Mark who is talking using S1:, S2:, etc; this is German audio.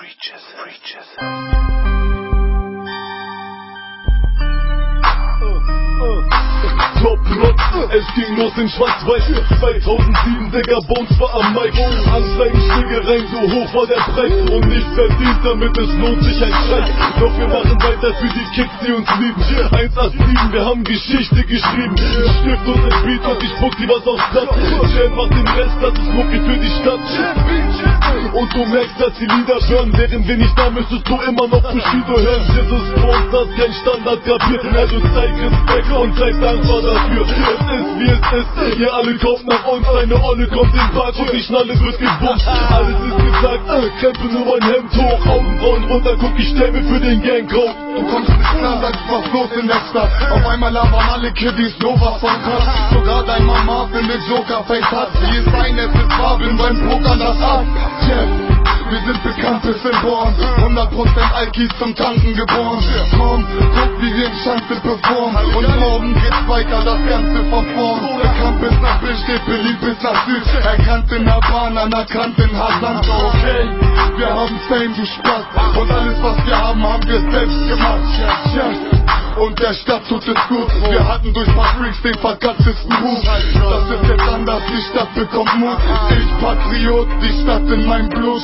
S1: Preachers, preachers.
S2: Top Rot, es ging los in Schwarz-Weiß 2007, Digga, Bones war am Mic Anzeigen, Schlägereien, so hoch war der Preis. Und nicht verdient, damit es lohnt sich ein Schreck Doch wir machen weiter für die Kids, die uns lieben. 187, wir haben Geschichte geschrieben. Stift und ein Beat und ich spuck die was aufs Blatt. Jam macht den Rest, das ist Mucki für die Stadt und du merkst, dass die Lieder hören. Wären wir nicht da, müsstest du immer noch Bushido hören. Das ist kein Standard kapiert Also zeig Respekt und sei dankbar dafür. Es ist wie es ist, ihr alle kommt nach uns. Deine Olle kommt in den Park und die Schnalle wird gebumst Alles ist gesagt, äh, krempe nur mein Hemd hoch Augenbrauen runter, guck, ich sterbe für den Gangcode.
S3: Du kommst nicht sagst was los in der Stadt. Auf einmal labern alle Kiddies nur was von krass. Sogar dein Mama findet Joker-Face hat. Sie ist ein, es ist bin beim Pokern das ab Jeff, wir sind bekannt bis in Born 100% Alkis zum Tanken geboren. Komm, guck wie wir im Schanze performen. Und morgen geht's weiter, das Ganze von vorn Beliebt bis nach Süd Erkannt in Bahn, anerkannt in Hassan So okay, wir haben Fame, du Spaß Und alles was wir haben, haben wir selbst gemacht Yes, yes und der Stadt tut es gut. Wir hatten durch paar Freaks den verkacktesten Ruf. Das ist jetzt anders, die Stadt bekommt Mut. Ich Patriot, die Stadt in meinem Blut.